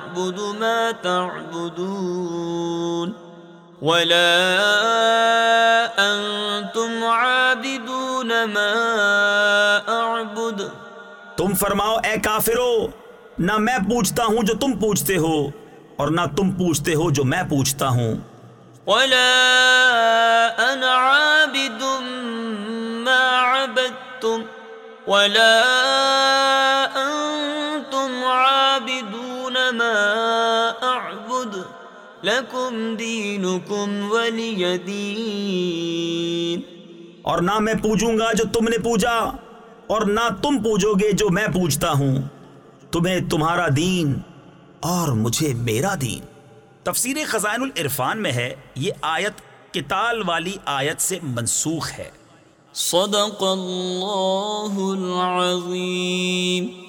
اعبد ما تعبدون ولا انتم عابدون ما اعبد تم فرماؤ اے کافرو نہ میں پوچھتا ہوں جو تم پوچھتے ہو اور نہ تم پوچھتے ہو جو میں پوچھتا ہوں۔ ولا انا عابد ما عبدتم ولا انتم عابدون ما اعبد لكم دينكم ولي دين. اور نہ میں پوجوں گا جو تم نے پوجا اور نہ تم پوجو گے جو میں پوچھتا ہوں۔ تمہیں تمہارا دین اور مجھے میرا دین۔ تفسیر خزائن العرفان میں ہے یہ آیت کتال والی آیت سے منسوخ ہے۔ صدق اللہ العظیم۔